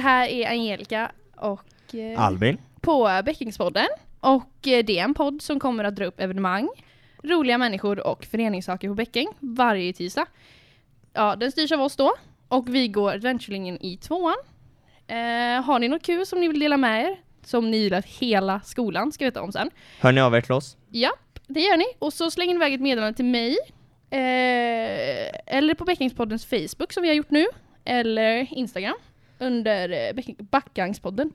här är Angelica och eh, Albin. på Bäckingspodden. Och eh, det är en podd som kommer att dra upp evenemang, roliga människor och föreningssaker på Bäcking varje tisdag. Ja, den styrs av oss då. Och vi går adventurelinjen i tvåan. Eh, har ni något kul som ni vill dela med er? Som ni gillar att hela skolan ska veta om sen. Hör ni av er till oss? Japp, det gör ni. Och så slänger ni iväg ett meddelande till mig. Eh, eller på Bäckingspoddens Facebook som vi har gjort nu. Eller Instagram. Under eh. Så- Backangspodden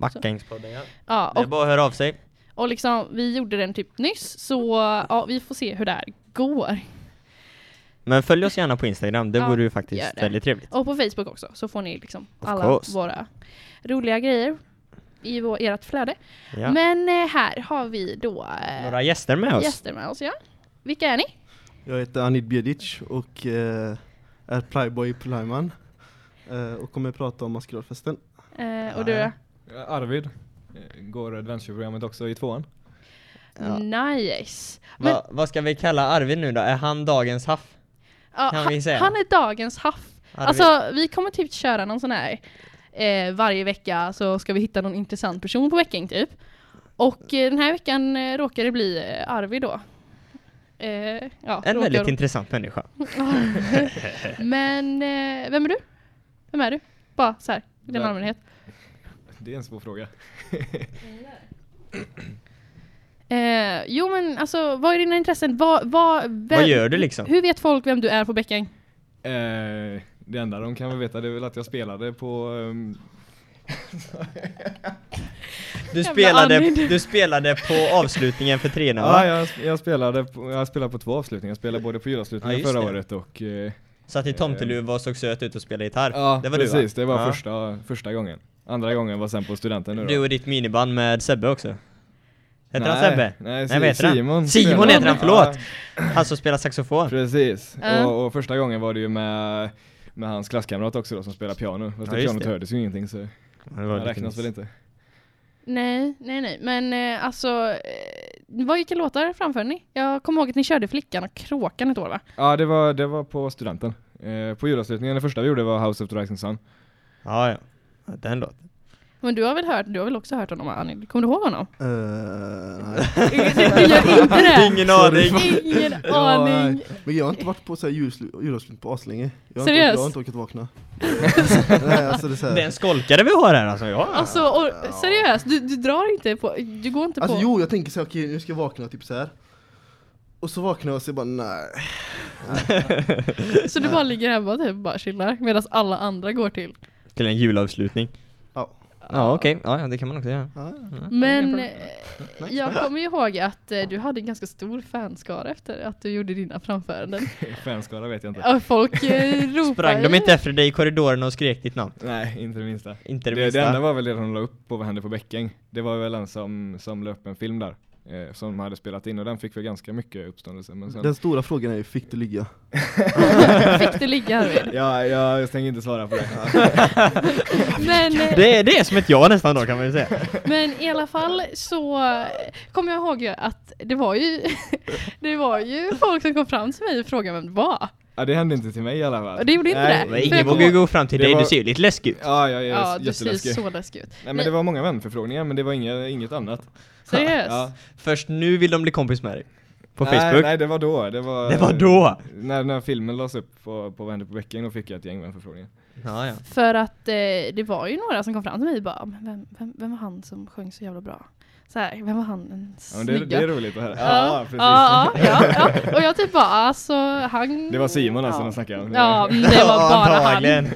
ja. Ja, Det är och, bara att höra av sig. och liksom, vi gjorde den typ nyss. Så ja, vi får se hur det här går. Men följ oss gärna på Instagram, det Ja, vore ju faktiskt det. väldigt trevligt. Och på Facebook också. Så får ni liksom Of alla course. våra roliga grejer i vår, ert flöde. Ja. Men eh, här har vi då eh, Några gäster med oss. gäster med oss. Ja. Vilka är ni? Jag heter Anid Bjedic och eh, är plyboy plyman eh, och kommer prata om maskeradfesten. Eh, och du? Arvid eh, går adventureprogrammet också i tvåan. Ja. Nice. Men, Va, vad ska vi kalla Arvid nu då? Är han dagens haff? ja, kan han, vi säga? han är dagens haff. Arvid? Alltså vi kommer typ köra någon sån här eh, varje vecka så ska vi hitta någon intressant person på veckan typ. Och eh, den här veckan eh, råkar det bli eh, Arvid då. Eh, ja, en råkar- väldigt intressant människa. Men eh, vem är du? Vem är du? Bara så här, i den allmänhet. Det är en svår fråga. Eh, jo men alltså vad är dina intressen? Vad, vad, vem, Vad gör du liksom? Hur vet folk vem du är på Bäcking? Eh, det enda de kan väl veta det är väl att jag spelade på ehm, Du spelade, du spelade på avslutningen för treorna Ja, va? jag, jag spelade på, jag spelade på två avslutningar. Jag spelade både på julavslutningen Ja, förra det. året och eh, Satt i tomteluva och såg söt ut och spelade gitarr. Ja, det var precis. du Det va? var Ja. första, första gången. Andra gången var sen på studenten nu då. Du och ditt miniband med Sebbe också. Heter han Nej, Sebbe? Nej, Nej, vad heter han? Simon. Simon spelade. heter han, förlåt! Ja, Han som spelar saxofon. precis. Och, och första gången var det ju med, med hans klasskamrat också då som spelar piano. Fast Ja, det pianot det. hördes ju ingenting så Det det räknas väl inte. Nej, nej, nej. Men eh, alltså, eh, vad vilka låtar framförde ni? Jag kommer ihåg att ni körde Flickan och Kråkan ett år va? Ja, det var, det var på studenten. Eh, på julavslutningen, det första vi gjorde var House of the Rising Sun. Ja, ja. Ja, Den låten. Men du har väl hört, du har väl också hört honom Annie? Kommer du ihåg honom? Eh, nej. du, du gör inte det! Ingen aning! Ingen Ja, aning! Men jag har inte varit på så här julaslut julavslut på aslänge. Jag har, Seriöst? inte, jag har inte orkat vakna. nej, alltså det är så här. Det är en skolkare vi har här alltså, ja. Alltså, och, seriöst, du, du drar inte på, du går inte Alltså på... jo, jag tänker så här, okej nu ska jag vakna typ så här. Och så vaknar jag och så bara nej. Så du bara ligger hemma och typ bara chillar medan alla andra går till. Till en julavslutning. Ja. Okej, ja, ja det kan man också göra. Ja, ja. Ja. Men eh, jag kommer ju ihåg att eh, du hade en ganska stor fanskara efter att du gjorde dina framföranden. Fanskara vet jag inte. Och folk eh, ropade. Sprang de inte efter dig i korridoren och skrek ditt namn? Nej, inte det minsta. Inte det, Det, det, minsta? enda var väl det de la upp på Vad hände på Bäcking. Det var väl en som, som la upp en film där. Eh, som de hade spelat in och den fick väl ganska mycket uppståndelse. Men sen, Den stora frågan är ju, fick du ligga? Fick du ligga Arvid? ja, jag, jag tänker inte svara på det. Men, eh, Det är, det som ett ja nästan då kan man ju säga. men i alla fall så eh, kommer jag ihåg att det var ju Det var ju folk som kom fram till mig och frågade vem det var. Ja, det hände inte till mig i alla fall. Det gjorde inte Nej, det? Men ingen vågar ju gå fram till Det dig, var- du ser ju lite läskig ut. Ja, jag är Ja, du ser jätteläskig. så läskig ut. Nej men det var många vänförfrågningar men det var inga, inget annat. Seriöst? Ja. Först nu vill de bli kompis med dig. På nej, Facebook. Nej, det var då. Det var, Det var då? När, när filmen lades upp på, på Vad hände på Bäcking då fick jag ett gäng vänförfrågningar. Ja, ja. För att eh, det var ju några som kom fram till mig och bara, "Men vem, vem, vem var han som sjöng så jävla bra? Så här, vem var han den Ja, men det, snygga? det är roligt att höra. Ja, precis. ja, ja, ja. Och jag typ bara, alltså han... Det var Simon alltså ja. de snackade om. Ja, det var bara han.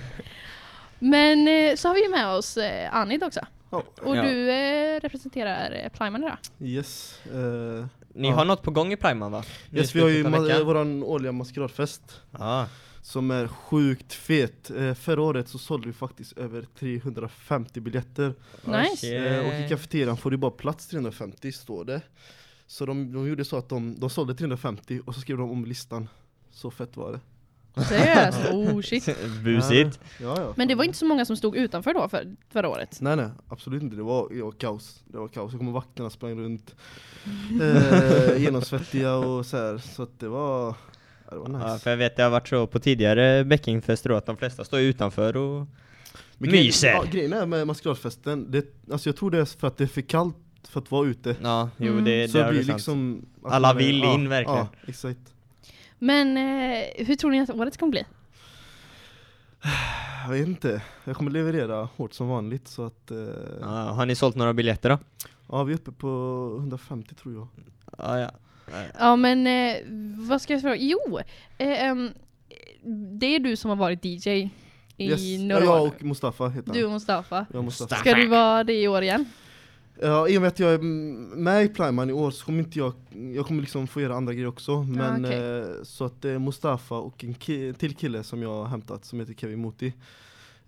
Men eh, så har vi ju med oss eh, Anid också. Ja. Och Ja. du eh, representerar eh, Plyman idag. Yes. eh, Ni Ja. har något på gång i Priman va? Yes vi har ju våran årliga maskeradfest. Ja. Som är sjukt fet. Eh, förra året så sålde vi faktiskt över 350 biljetter. Nice. Eh, och i kafeterian får du bara plats 350 står det. Så de, de gjorde så att de, de sålde 350 och så skrev de om listan. Så fett var det. Seriöst? Oh shit. Busigt. Ja, ja. Men det var inte så många som stod utanför då för, förra året. Nej nej, absolut inte. Det var, det var kaos. Det var kaos. Jag kommer vakterna sprang runt eh, genomsvettiga och så här. Så att det var, ja, det var nice. Ja, för jag vet det har varit så på tidigare Beckingfester då att de flesta står utanför och Men grejen- Myser! Ja, grejen är med maskeradfesten, det, alltså jag tror det är för att det är för kallt för att vara ute. Ja, jo Mm. det, så det det är blir sant. liksom Alla vill ja, in, verkligen. Ja, exakt. Men eh, hur tror ni att året kommer bli? Jag vet inte, jag kommer leverera hårt som vanligt så att eh, Ja, har ni sålt några biljetter då? Ja vi är uppe på 150 tror jag Ja, ja. Ja men eh, vad ska jag fråga? Jo, eh, ehm, det är du som har varit DJ i yes. ja, några Jag år. och Mustafa heter Du han och Mustafa. jag och Mustafa. Ska du vara det i år igen? Ja, i och med att jag är med i Plyman i år så kommer inte jag, jag kommer liksom få göra andra grejer också Men okej. eh, så att det är Mustafa och en ki- till kille som jag har hämtat som heter Kevin Moti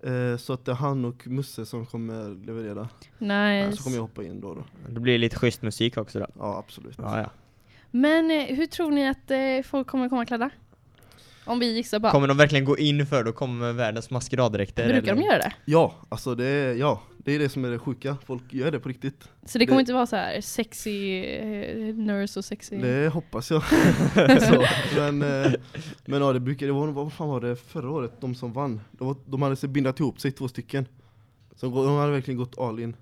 eh, Så att det är han och Musse som kommer leverera Nice. Så kommer jag hoppa in då, då. Det blir lite schysst musik också då. Ja absolut Ja, ja. Men eh, hur tror ni att eh, folk kommer komma klädda? Om vi gissar bara. Kommer de verkligen gå in för då kommer världens maskeraddräkter? Brukar de eller? göra det? Ja, alltså det är, ja, det är det som är det sjuka Folk gör det på riktigt Så det kommer Det- inte vara så här sexy eh, nurse och sexy... Det hoppas jag så, men, eh, men ja det brukar, det var, vad fan var det förra året, de som vann? De, var, de hade sig bindat ihop sig två stycken så de, de hade verkligen gått all in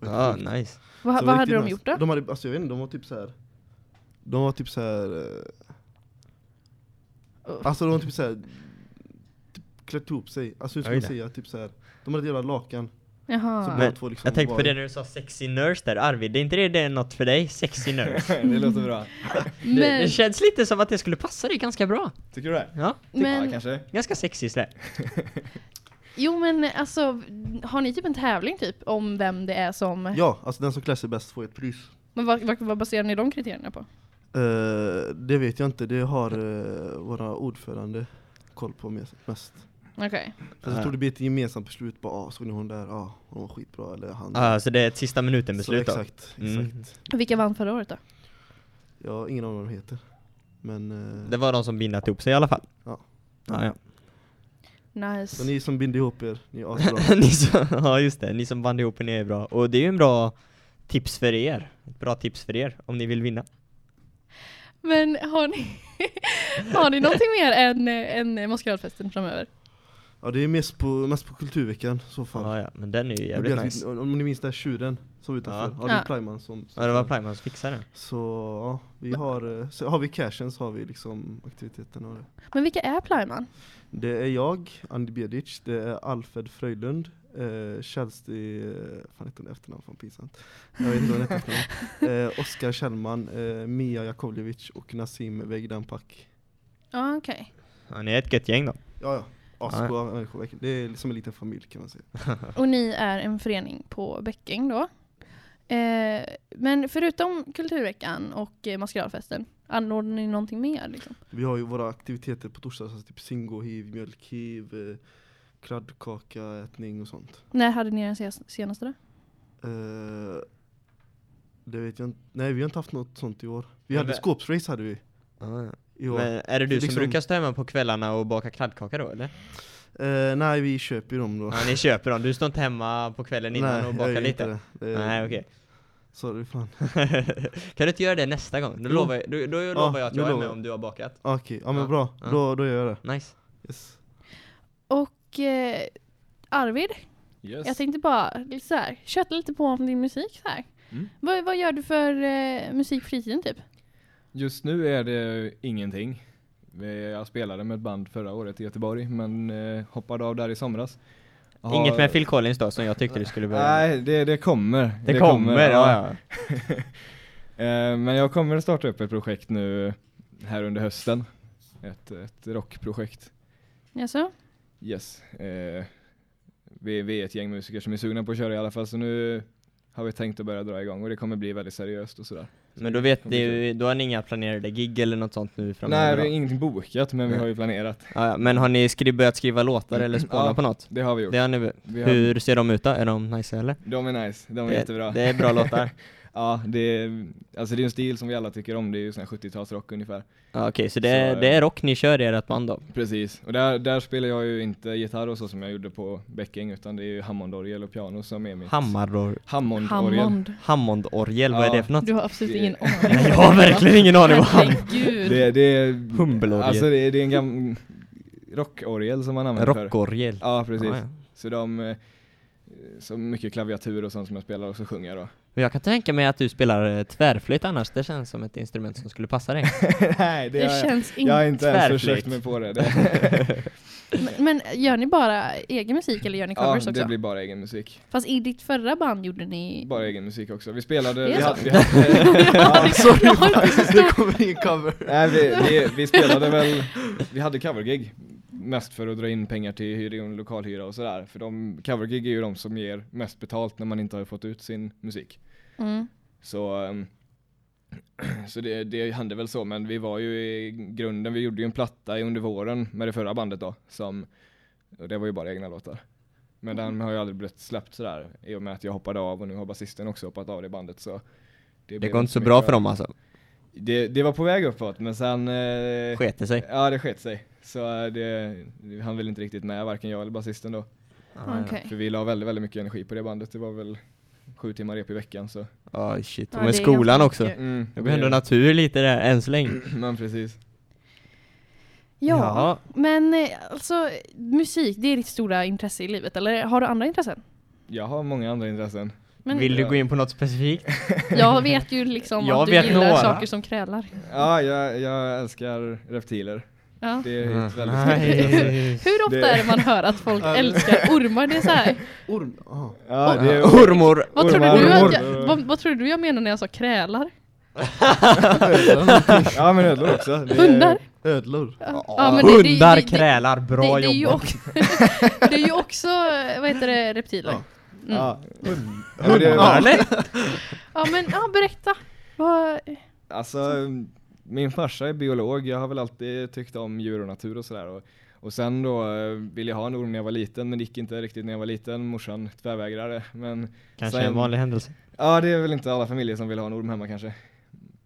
Ja, sjukt. nice. Det vad hade de nice. gjort då? De hade, alltså jag vet inte, de var typ så här. De var typ så här. eh, Alltså de var typ så här. Typ klätt ihop sig, alltså hur ska man säga, typ så här. De hade ett jävla lakan Jaha. Men liksom Jag tänkte på det när du sa sexy nurse där, Arvid, är inte det, det något för dig? Sexy nurse? det låter bra. Det, men, det känns lite som att det skulle passa dig ganska bra. Tycker du det? Ja, Ja, men, kanske. ganska sexy sådär. jo men alltså, har ni typ en tävling typ om vem det är som... Ja, alltså den som klär sig bäst får ett pris Men vad, vad, vad baserar ni de kriterierna på? Eh, Det vet jag inte, det har uh, våra ordförande koll på mes- mest Okej. Fast jag tror det blir ett gemensamt beslut, bara ah, såg ni hon där, ah, hon var skitbra eller han Ja, så det är ett sista minuten beslut så, då? Exakt, Mm. exakt Vilka vann förra året då? Jag har ingen aning vad de heter Men eh, Det var de som bindat ihop sig i alla fall? Ja. Ja, ja. Nice. Så ni som binder ihop er, ni är asbra ni som, ja just det, ni som band ihop er ni är bra. Och det är ju en bra tips för er. Ett bra tips för er om ni vill vinna. Men har ni, har ni någonting mer än, än maskeradfesten framöver? Ja det är mest på, mest på kulturveckan så fall Ja, ja, men den är ju jävligt nice. Om ni minns den här tjuren som var utanför, Ja. ja, det är. Plyman som, som Ja, det var Plyman som fixade den. Så ja, vi har, eh, så har vi cashen så har vi liksom aktiviteten och det Men vilka är Plyman? Det är jag, Andy Bjedic, det är Alfred Fröjlund, eh, Kjellsti, eh, fan heter hon efternamn, fan pinsamt Jag vet inte vad hon heter efternamn eh, Oskar Kjellman, eh, Mia Jakovljevic och Nassim Vegdanpak Ja okej. Ja, ni är ett gött gäng då. Ja ja, asbra människor, verkligen. det är liksom en liten familj kan man säga Och ni är en förening på Bäcking då. Eh, men förutom Kulturveckan och eh, maskeradfesten, anordnar ni någonting mer liksom? Vi har ju våra aktiviteter på torsdagar, alltså typ singohiv, mjölkhiv, eh, kladdkakaätning och sånt. När hade ni den senaste då? Eh, det vet jag inte, nej vi har inte haft något sånt i år. Vi Men hade skåpsrace hade vi Ja, ja. År. Men är det du Liksom- som brukar stå hemma på kvällarna och baka kladdkaka då eller? Eh, nej vi köper ju dem då. Ja, ni köper dem, du står inte hemma på kvällen innan och jag bakar lite? inte det. det. Nej okej. Sorry fan. kan du inte göra det nästa gång? Då Jo. lovar jag, då, då lovar jag att jag är med om du har bakat. Okej, ja men Ja, bra. ja. Då, då gör jag det. Nice. Yes. Och eh, Arvid, Yes. jag tänkte bara lite så här, köta lite på om din musik så här. Mm. Vad, vad gör du för eh, musik på fritiden typ? Just nu är det ingenting. Vi- Jag spelade med ett band förra året i Göteborg men eh, hoppade av där i somras. Har- Inget med Phil Collins då som jag tyckte du skulle börja. Nej, det, det kommer. Det, kommer, ja, ja. Eh, Men jag kommer starta upp ett projekt nu här under hösten. Ett, ett rockprojekt. Jaså? Yes. Eh, vi, vi är ett gäng musiker som är sugna på att köra i alla fall så nu har vi tänkt att börja dra igång och det kommer bli väldigt seriöst och sådär. Men då vet ni, då har ni inga planerade gig eller något sånt nu framöver Nej, vi har ingenting bokat men vi har ju planerat. Ja, ja, men har ni skri- börjat skriva låtar eller spåna Ja. på något? Det har vi gjort. Det har ni, Vi har, hur ser de ut då? Är de nice eller? De är nice, de är det, jättebra. Det är bra låtar. Ja, det är, alltså det är en stil som vi alla tycker om, det är ju sån här 70-talsrock ungefär. Ja, Okej, så, det, är, Så, det är rock ni kör i ert band då? Precis, och där, där spelar jag ju inte gitarr och så som jag gjorde på Bäcking utan det är ju Hammondorgel och piano som är mitt Hammardor, Hammondorgel. Hammond. Hammondorgel, vad är det för något? Du har absolut Det- ingen aning. Nej, jag har verkligen ingen aning vad han... Det, det är Humbelorgel. Alltså det, det är en gammal rockorgel som man använder. Rockorgel. Ja, precis. Ja, ja. Så de, eh, så mycket klaviatur och sånt som jag spelar och så sjunger jag då. Men jag kan tänka mig att du spelar eh, tvärflöjt annars, det känns som ett instrument som skulle passa dig. Nej, det, Det jag, känns jag har inte... ens försökt mig på det. Men, men gör ni bara egen musik eller gör ni ja, covers också? det blir bara egen musik. Fast i ditt förra band gjorde ni... Bara egen musik också. Vi spelade... Vi hade, vi hade, Ja, Sorry, jag har inte så det kommer ingen cover. nej, vi, vi, vi spelade väl... Vi hade covergig. Mest för att dra in pengar till hyr, lokalhyra och sådär. För de, covergig är ju de som ger mest betalt när man inte har fått ut sin musik. Mm. Så, ehm, så det, det hände väl så, men vi var ju i grunden, vi gjorde ju en platta under våren med det förra bandet då, som, och det var ju bara egna låtar. Men den har ju aldrig blivit släppt sådär, i och med att jag hoppade av och nu har basisten också hoppat av det bandet så Det blev går inte så bra för dem alltså. Det, det var på väg uppåt, men sen eh, Sket det sig. Ja det sket sig. Så eh, det, det han väl inte riktigt med, varken jag eller basisten då. Okej. För vi la väldigt, väldigt mycket energi på det bandet, det var väl sju timmar rep i veckan så. Ja, shit. Ja, Och med är skolan också. Mm, Det blir ändå natur lite där, än så länge. Men precis. Ja, men eh, alltså musik, det är ditt stora intresse i livet, eller har du andra intressen? Jag har många andra intressen. Men Vill du Ja. gå in på något specifikt? jag vet ju liksom Jag att du gillar några. saker som krälar. Ja, jag, jag älskar reptiler. Ja. Det är ett väldigt intresse. Hur ofta Det- är det man hör att folk älskar ormar? Det är så här. Orm, ah. Ja, det är Ormor! Vad trodde, Ormar, du jag, vad, vad trodde du jag menade när jag sa krälar? Ja, men ödlor också. Det är- Hundar? Ödlor. Ja, ja, men det- det- Hundar det- det- krälar, bra det, det, är ju jobbat! också, det är ju också, vad heter det, reptiler. Ja. Mm. Ja. Det, Ja, eller? Ja men, ja berätta. Vad, Alltså, min farsa är biolog, jag har väl alltid tyckt om djur och natur och sådär. Och, och sen då eh, ville jag ha en orm när jag var liten, men det gick inte riktigt när jag var liten. Morsan tvärvägrade. Men Kanske Sen- en vanlig händelse. ja, det är väl inte alla familjer som vill ha en orm hemma kanske.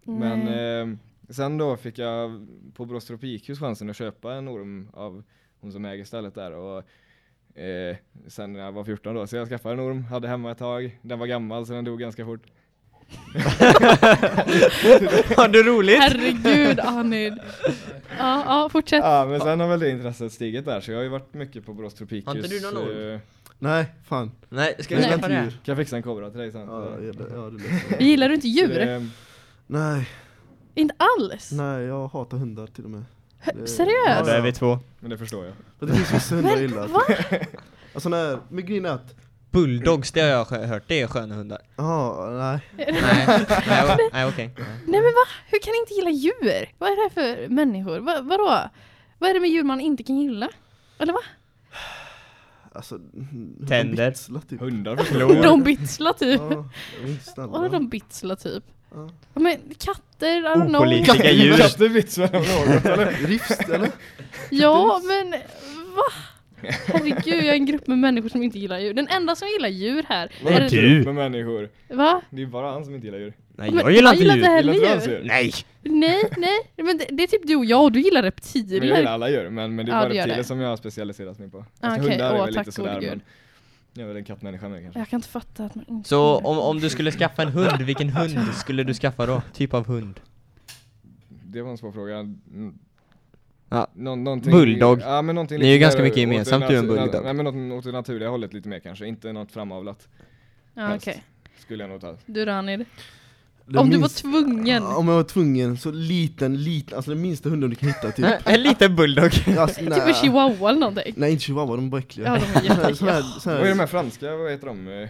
Men Nej. eh, sen då fick jag på Borås Tropikhus chansen att köpa en orm av hon som äger stället där. Och, eh, sen när jag var 14 då, så jag skaffade en orm, hade hemma ett tag. Den var gammal så den dog ganska fort. Har du roligt? herregud Anid. Ja, ja fortsätt. Ja, men sen har väl det intresset stigit där, så jag har ju varit mycket på Borås Tropikhus. Har inte du någon eh, Nej, fan. Nej, ska Jag vi släppa inte det? djur. Kan jag fixa en kobra till dig sen? Ja, Så- ja, det, ja, det Gillar du inte djur? det- Nej, Inte alls? nej, jag hatar hundar till och med. Det- seriöst? Ja, då är vi två. Men det förstår jag. Men det finns vissa hundar jag Men gillar. Alltså när, med grejen är att, Bulldogs, det har jag hört, det är sköna hundar. ja, nej. Nej, nej, okej. Nej men va? Hur kan ni inte gilla djur? Vad är det här för människor? Va, vadå? Vad är det med djur man inte kan gilla? Eller va? Alltså, de Tänder. bitslar typ. Hundar De bitslar typ. Ja. Vadå de bitslar typ? Ja. Men katter, I don't know. Opålitliga djur. Katter vitsar om något eller? Rifst eller? Ja men va? Herregud, jag är en grupp med människor som inte gillar djur. Den enda som gillar djur här Det är det- du. Med människor. Va? Det är bara han som inte gillar djur. Nej, Men jag gillar inte djur. Gillar inte djur. alls djur? Nej! Nej, nej, men det, det är typ du och jag och du gillar Men jag gillar reptiler. alla djur, men, men det är Ja, bara reptiler det. som jag har specialiserat mig på. Alltså Ah, okej. hundar är Åh, väl tack lite sådär, men gud. jag är väl en kattmänniska med kanske. Jag kan inte fatta att man inte Så om, om du skulle skaffa en hund, vilken hund skulle du skaffa då? Typ av hund? Det var en svår fråga. Ja. Nå någonting, Bulldog. Ja, men någonting Ni är ju ganska mycket gemensamt, det du och en bulldog. Nej men något åt det naturliga hållet lite mer kanske, inte något framavlat. Ja, okej. Skulle jag nog ta. Du Ranid. Det Om du var minst- tvungen. Om jag var tvungen, så liten, liten, alltså den minsta hunden du kan hitta typ. En liten bulldog. Alltså, Typ en chihuahua eller någonting. Nej inte chihuahua, de är bara äckliga. Ja, de är jätteäckliga. Vad är de här, franska, vad heter de?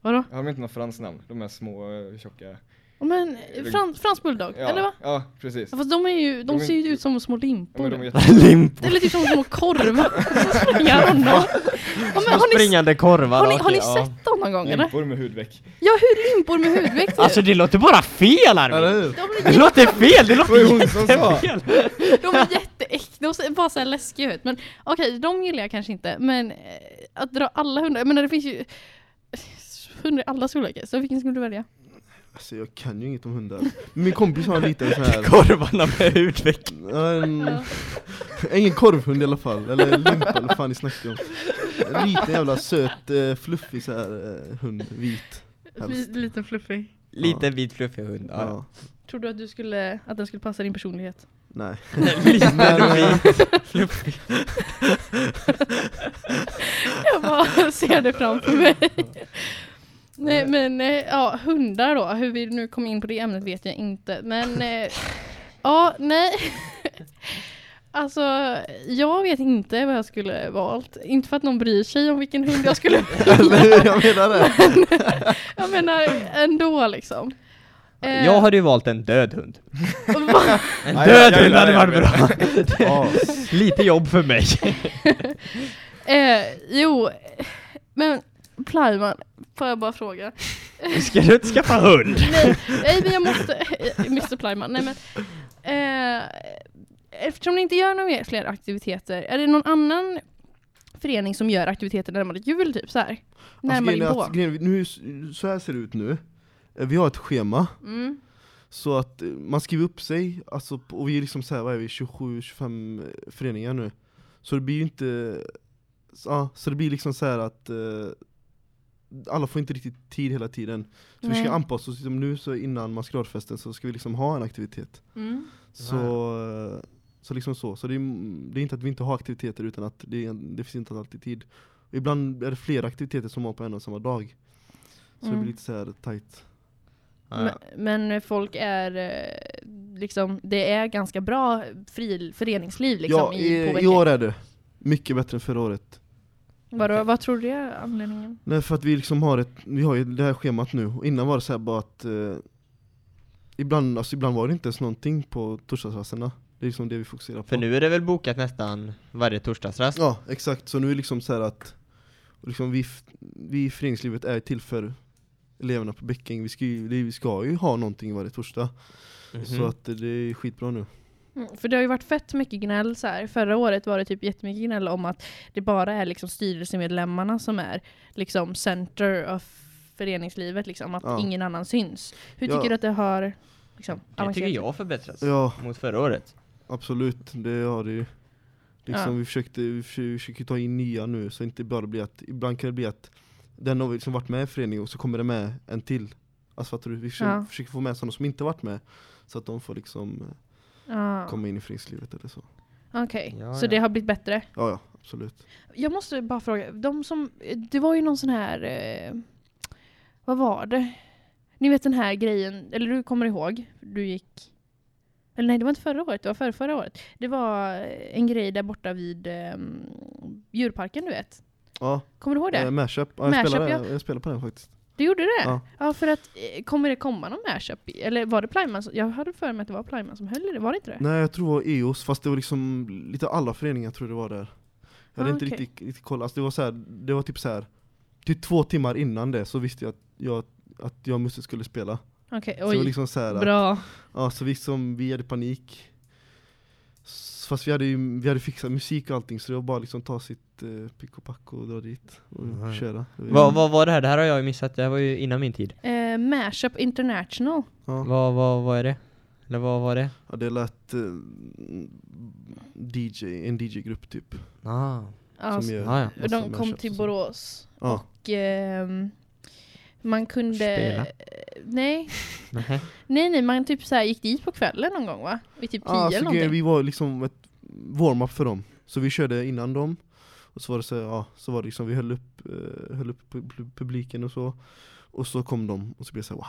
Vadå? Har de inte något franskt namn? De här små, eh, tjocka? Men frans, fransk bulldog, Ja, eller va? ja precis. Ja, Fast de är ju, de, De ser ju ut som små Ja, men limpor. de är jätte... Limp. Eller typ som små korvar som springer. Ja, men ni, springande korvar. har, ni, har ni ja. sett dem någon gång eller? Limpor med hudveck. Ja, hur limpor med hudväxt typ. Alltså det låter bara fel Armin! de, Det är, låter fel, det låter jättefel! de är jätteäckliga, de ser bara så här läskiga ut. Men okej, de gillar jag kanske inte. Men eh, att dra alla hundar, jag menar det finns ju hundar i alla storlekar. Så vilken skulle du välja? Alltså jag kan ju inget om hundar. Min kompis har en liten sån här, Korvarna med hudveck. ja, en, ingen korvhund i alla fall, eller limpa eller vad fan ni snackar om. En liten jävla söt, eh, fluffig så här eh, hund, vit. Helst. Li- Liten fluffig. Liten vit fluffig hund. Ja. Ja. Tror du att, du skulle, att den skulle passa din personlighet? Nej. Liten och eh, vit. Jag bara ser det framför mig. Nej men eh, ja, hundar då, hur vi nu kom in på det ämnet vet jag inte. Men eh, ja, nej. Alltså, jag vet inte vad jag skulle valt. Inte för att någon bryr sig om vilken hund jag skulle Eller jag menar det. Jag menar ändå liksom. Eh, Jag hade ju valt en död hund. En död hund hade varit bra. Ja. Lite jobb för mig. eh, jo, men Plyman, får jag bara fråga? Ska du inte skaffa hund? nej, nej men jag måste, Mr Plyman, nej men eh, Eftersom ni inte gör några fler aktiviteter, är det någon annan förening som gör aktiviteter närmare jul typ så här? Alltså, Närmare inpå? att, grejen är- nu, så här ser det ut nu. Eh, Vi har ett schema, Mm. så att eh, man skriver upp sig, alltså, och vi är liksom så här, vad är vi, 27-25 föreningar nu. Så det blir ju inte, så, ja, så det blir liksom så här att eh, alla får inte riktigt tid hela tiden. Så vi Nej. ska anpassa oss, liksom nu så innan maskeradfesten så ska vi liksom ha en aktivitet. Mm. Så, så liksom så. Så det är, det är inte att vi inte har aktiviteter utan att det, det finns inte alltid tid. Ibland är det flera aktiviteter som har på en och samma dag. Så det Mm. blir lite så här tight. Men, men folk är eh, liksom, det är ganska bra fri, föreningsliv liksom ja, i, på i, i år är det mycket bättre än förra året. Vadå, vad tror du är anledningen? Nej, för att vi liksom har ett, vi har ju det här schemat nu. Och innan var det så här bara att eh, ibland, alltså ibland var det inte ens någonting på torsdagsrasterna. Det är liksom det vi fokuserar på. För nu är det väl bokat nästan varje torsdagsrast? Ja, exakt. Så nu är det liksom så här att liksom vi, vi i föreningslivet är till för eleverna på Bäcking. Vi ska, ju, vi ska ju ha någonting varje torsdag. Mhm. Så att det är skitbra nu. Mm, för det har ju varit fett mycket gnäll så här. Förra året var det typ jättemycket gnäll om att det bara är liksom styrelsemedlemmarna som är liksom center of föreningslivet, liksom, att Ja. ingen annan syns. Hur Ja. tycker du att det har liksom, Det tycker jag har förbättrats Ja, mot förra året. absolut. Det har det ju. Liksom, Ja. vi, försökte, vi försöker, vi försöker ta in nya nu, så inte bara blir att, ibland kan det bli att den har liksom varit med i föreningen och så kommer det med en till. Alltså fattar du? Vi försöker, Ja. försöker få med sådana som inte varit med, så att de får liksom Ja. komma in i föreningslivet eller så. Okej, Ja, så ja. det har blivit bättre? Ja, ja, absolut. Jag måste bara fråga, de som, det var ju någon sån här, eh, vad var det? Ni vet den här grejen, eller du kommer ihåg, du gick, eller nej det var inte förra året, det var förra, förra året. Det var en grej där borta vid eh, djurparken du vet. Ja, Kommer du ihåg det? eh, mashup. Ja, jag, Mashup, spelar, ja. jag spelar på den faktiskt. Du gjorde det? Ja. Ja, för att, eh, kommer det komma någon mashup? Eller var det Plyman som, jag hade för mig att det var Plyman som höll i det, var det inte det? Nej jag tror det var EOS, fast det var liksom lite alla föreningar tror det var där. Jag hade Ah, inte okej. riktigt, riktigt koll, alltså det var så här, det var typ så här. Typ två timmar innan det så visste jag att jag, att jag och Musse skulle spela. Okej, Så var oj. liksom så här, att, Bra. ja, så vi, som, vi hade panik. Fast vi hade ju vi hade fixat musik och allting så det var bara liksom ta sitt eh, pick och pack och dra dit och Mm. köra. Vad vad var det här? Det här har jag ju missat, det här var ju innan min tid. Eh, mashup International. Ja. Vad, vad, vad är det? Eller vad var det? Ja, det lät eh, DJ, en DJ-grupp typ. Ah. Ja, som gör ja, ja. De kom till. Borås. Ja. Och ehm, man kunde... Spela? Nej, Nej. nej, man typ så här gick dit på kvällen någon gång va? Vid typ tio Ja, eller alltså, någonting. grejen, vi var liksom ett warm-up för dem. Så vi körde innan dem. Och så var det så, ja, så var det liksom, vi höll upp, eh, höll upp pu- pu- publiken och så. Och så kom de och så blev det så här, wow.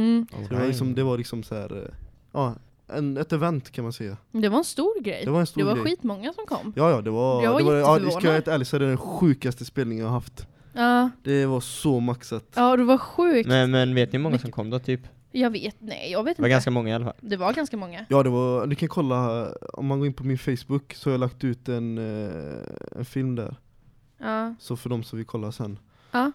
Mm. Så det var liksom, det var liksom så här, eh, ja, en, ett event kan man säga. Det var en stor grej. Det var en stor det var grej. skitmånga som kom. Ja ja, det var, Jag var det var ja, ska jag vara ärlig så är det den sjukaste spelningen jag har haft. Ja, Det var så maxat. ja det var sjukt. Men, men vet ni hur många som kom då typ? Jag vet, nej jag vet Det var inte. ganska många i alla fall. Det var ganska många. Ja det var, ni kan kolla, om man går in på min Facebook så har jag lagt ut en, eh, en film där. Ja. Så för de som vill kolla sen. Ja.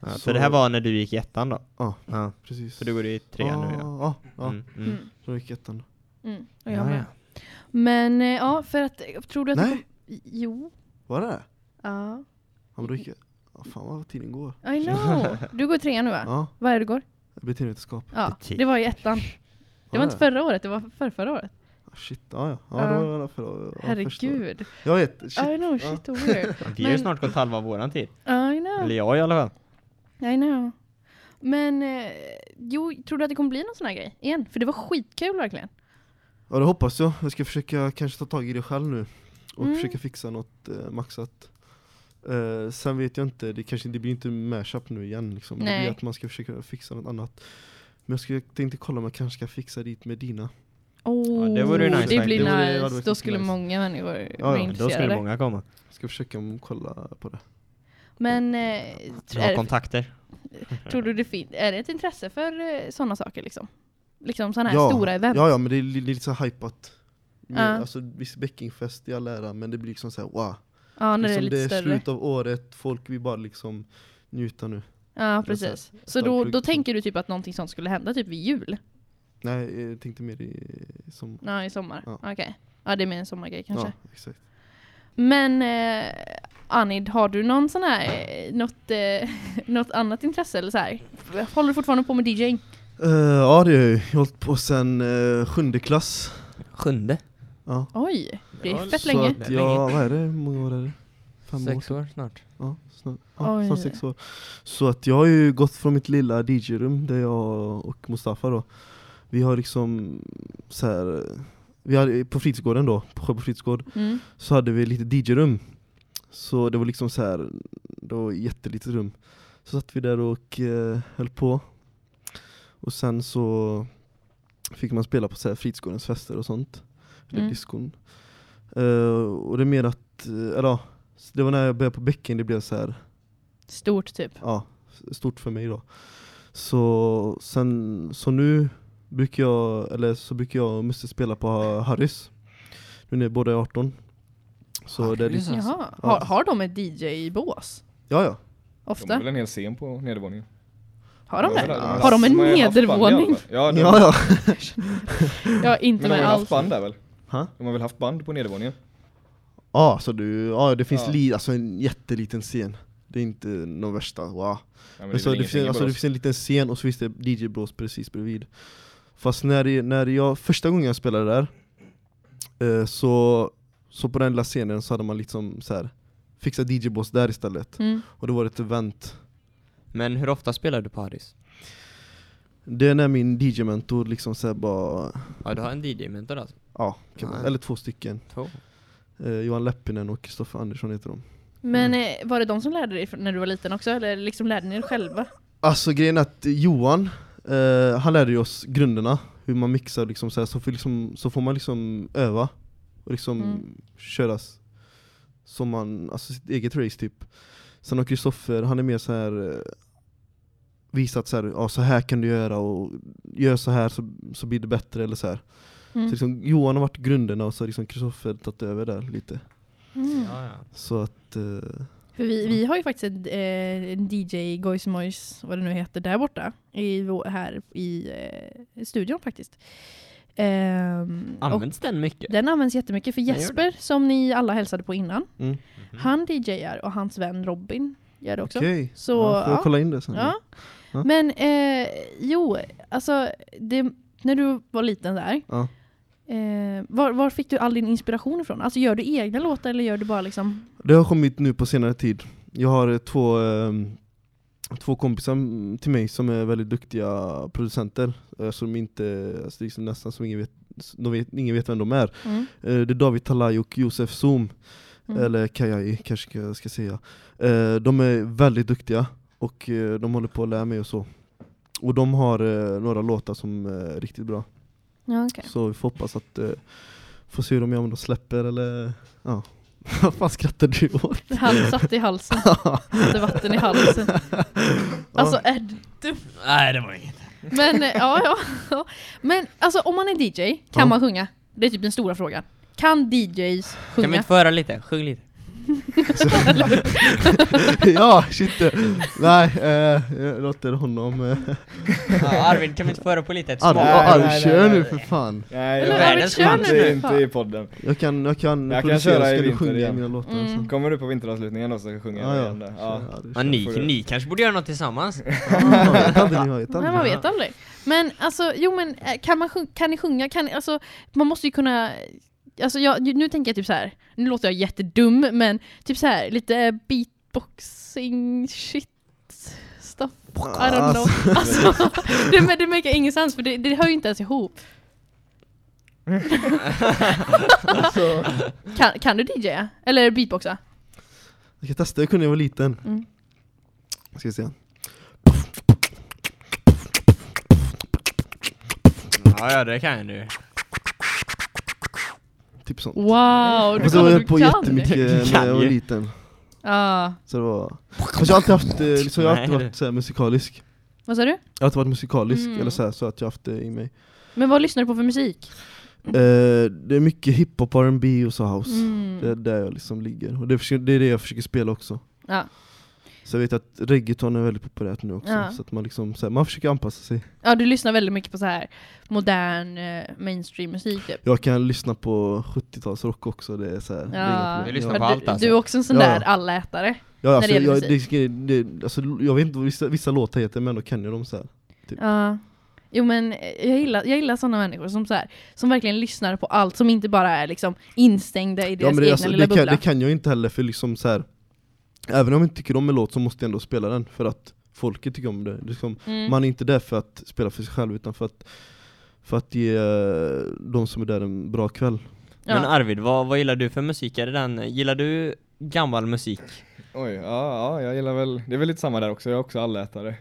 Ja, Så- det här var när du gick i ettan då? Ja. Ja. Precis. Så du går i trean nu ja? Ja, ja. Mm, mm. Mm. Så gick ettan. Mm. Och jag Ja, med. ja. Men eh, ja, för att, tror du att Nej. kom... Jo. Var det? Ja. Ja men då gick jag, ja, fan vad tiden går. I know. Du går i trean nu va? Ja, Vad är det du går? beteendevetenskap. Ja, det var i ettan. Det var inte för... förra året, det var för förra året. Shit, ja ja. Ja, Ja. det var fall ja. Herregud. Jag vet, shit. I know, Ja. shit weird. Vi har ju snart gått halva våran tid. I know. Eller jag i alla fall. I know. Men, eh, jo, tror du att det kommer bli någon sån här grej igen? För det var skitkul verkligen. Ja det hoppas jag. Jag ska försöka kanske ta tag i det själv nu. Och Mm. försöka fixa något eh, maxat. Eh, sen vet jag inte, det kanske det blir inte mashup nu igen liksom. Det Nej. blir att man ska försöka fixa något annat. Men jag skulle, tänkte kolla om jag kanske ska fixa dit med dina. Oh, Ja, det vore nice det blir faktiskt. Det vore- nice. ja, det Då skulle nice. många människor ja, vara då Då skulle intresserade. många komma. Jag ska försöka om- kolla på det. Men eh, är, kontakter. tror du det fin- är det ett intresse för eh, sådana saker liksom? Liksom sådana här ja, stora event? Ja, ja men det är li- lite så hypat. Ja. Alltså visst Beckingfest i all ära, men det blir liksom så här wow. Ja, när det är liksom, lite det är större. slut av året, folk vill bara liksom njuta nu. Ja, så precis. Så stark då, då tänker du typ att någonting sånt skulle hända typ vid jul? Nej, jag tänkte mer i som... Ja, i sommar. Ja. Okej. Ja, det är mer en sommargrej kanske. Ja, exakt. Men eh, Anid, har du någon sån här, eh, något, eh, något annat intresse eller så här? Håller du fortfarande på med DJing? Eh, ja det har jag ju. Jag har hållit på sen uh, sjunde klass. Sjunde? Ja. Oj, det är fett Så länge. att jag, vad är det, hur många år är det? Fem år? Sex år snart. Ja, snart, ja, Oj. snart sex år. Så att jag har ju gått från mitt lilla DJ-rum där jag och Mustafa då, vi har liksom så här, vi hade, på fritidsgården då, på Sjöbo fritidsgård, Mm. så hade vi lite DJ-rum. Så det var liksom så här, det var ett jättelitet rum. Så satt vi där och eh, höll på. Och sen så fick man spela på så här fritidsgårdens fester och sånt. Eller Mm. diskon. Eh, och det är mer att, eh, eller ja, det var när jag började på bäcken det blev så här, Stort typ. ja, stort för mig då. Så sen, så nu brukar jag, eller så brukar jag och Musse spela på Harrys. Nu när båda är 18. Så det är liksom, Jaha. Ja. Har, har de ett DJ-bås? ja ja. De har Ofta? väl en hel scen på nedervåningen? Har de det? Ja. Har de en nedervåning? Ja, Ja ja. Jag är inte men de har med ju haft alls. band där väl? Ha? De har väl haft band på nedervåningen? Ja, så du, ja det finns Ja. Li, alltså en jätteliten scen. Det är inte någon värsta, wow. Ja, men Men det så det, finns, alltså, det finns en liten scen och så finns det DJ-blås precis bredvid. Fast när, när jag, första gången jag spelade där, eh, så, så på den lilla scenen så hade man liksom så här fixat DJ-blås där istället. Mm. Och det var ett event. Men hur ofta spelar du på Harrys? Det är när min DJ-mentor liksom så här bara, Ja, du har en DJ-mentor alltså? ja, kan man, eller två stycken. Två? Eh, Johan Leppinen och Kristoffer Andersson heter de. Men Mm. eh, var det de som lärde dig när du var liten också? Eller liksom lärde ni er själva? Alltså grejen är att Johan, eh, han lärde oss grunderna, hur man mixar liksom så, här, så, får liksom, så får man liksom öva och liksom Mm. köras som man, alltså sitt eget race typ. Sen har Kristoffer, han är mer så här eh, visat så här, ja så här kan du göra och gör så här så, så blir det bättre eller så här. Mm. Så liksom, Johan har varit grunderna och så har liksom Kristoffer tagit över där lite. Mm. Ja, ja. Så att, eh, För vi, vi har ju faktiskt en, eh, en DJ Gojs Mojs, vad det nu heter, där borta. I, här i eh, studion faktiskt. Och Används den mycket? den används jättemycket för Jesper, som ni alla hälsade på innan. mm. Han DJar och hans vän Robin gör det också. okej. Så, ja, får jag ja. kolla in det sen? Ja. Ja. Men eh, jo, alltså det, när du var liten där, Ja. eh, var, var fick du all din inspiration ifrån? Alltså gör du egna låtar eller gör du bara liksom... Det har kommit nu på senare tid. Jag har eh, två, ehm, två kompisar till mig som är väldigt duktiga producenter. eh, Som inte, alltså liksom nästan som ingen vet, de vet, ingen vet vem de är. Mm, Eh, Det är David Talay och Josef Zoom, mm. eller Kajai kanske jag ska säga. Eh, De är väldigt duktiga och eh, de håller på att lära mig och så. Och de har eh, några låtar som är riktigt bra. Ja, okej. Så vi får hoppas att, eh, får se hur de gör om de släpper eller, ja. Vad fan skrattar du åt? Han satt i halsen, hade vatten i halsen. Alltså är du... Nej, det var inget. Men ja, ja, ja. Men alltså om man är DJ, kan Ja. man sjunga? Det är typ den stora frågan. Kan DJs Kan vi sjunga? inte få höra lite? Sjung lite. ja, shit. Nej, eh, jag låter honom... Eh, Ja, Arvid, kan vi inte få höra på lite? Ett Arvid? Nej, Arvid, nej, kör nej, nu nej. för fan. Nej, Eller jag världens Arvid, kör chans. nu inte, inte i podden. Jag kan, jag kan Jag kan köra i ska du sjunga igen. mina låtar Mm. sen. Kommer du på vinteravslutningen då så Ja, jag ja. igen där. Ja. Arvid, Ja, ni, ni kanske borde göra något tillsammans? Ja, jag vet aldrig, jag vet Nej, man vet aldrig. Men alltså, jo men eh, kan, man sjunga, kan ni sjunga? Kan, alltså, man måste ju kunna... Alltså jag, nu tänker jag typ så här. nu låter jag jättedum, men typ så här lite beatboxing shit stuff. I don't know. Alltså, det, det make ingen sens för det, det hör ju inte ens ihop. så, Kan, kan du DJa? Eller beatboxa? jag kan testa, jag kunde när jag var liten. Mm. Ska vi se. Ja, ja det kan jag nu. Typ sånt. Wow, du Fast jag kollar, höll på kan. jättemycket när Kan jag var liten. Ja. Så det var... Fast jag har alltid haft, eh, liksom, jag har alltid varit så här, musikalisk. Vad sa du? Jag har alltid varit musikalisk, Mm. eller så, här, så att jag har haft det i mig. Men vad lyssnar du på för musik? Eh, det är mycket hiphop, R&B och så house. Mm. Det är där jag liksom ligger. Och det är det jag försöker spela också. Ja. Så jag vet att reggaeton är väldigt populärt nu också. Ja. Så att man liksom, så här, man försöker anpassa sig. ja, du lyssnar väldigt mycket på så här modern eh, mainstream musik typ. Jag kan lyssna på 70-talsrock också, det är så här, Ja. Du lyssnar på allt alltså. du är också en sån Ja, där ja. allätare. Ja, alltså, när det gäller jag, det, det, alltså, jag vet inte vad vissa, vissa låtar heter, men ändå kan jag dem så här. Ja. Jo men eh, jag gillar, jag gillar sådana människor som, så här, som verkligen lyssnar på allt, som inte bara är liksom instängda i Ja, deras men det, egna alltså, lilla det, kan, bubbla. det kan jag inte heller, för liksom så här. Även om jag inte tycker om en låt så måste jag ändå spela den, för att folket tycker om det. liksom, Mm. Man är inte där för att spela för sig själv, utan för att, för att ge eh, de som är där en bra kväll. ja. Men Arvid, vad, vad gillar du för musik? Är det den, gillar du gammal musik? Oj, ja, ja, jag gillar väl, det är väl lite samma där också, jag är också allätare.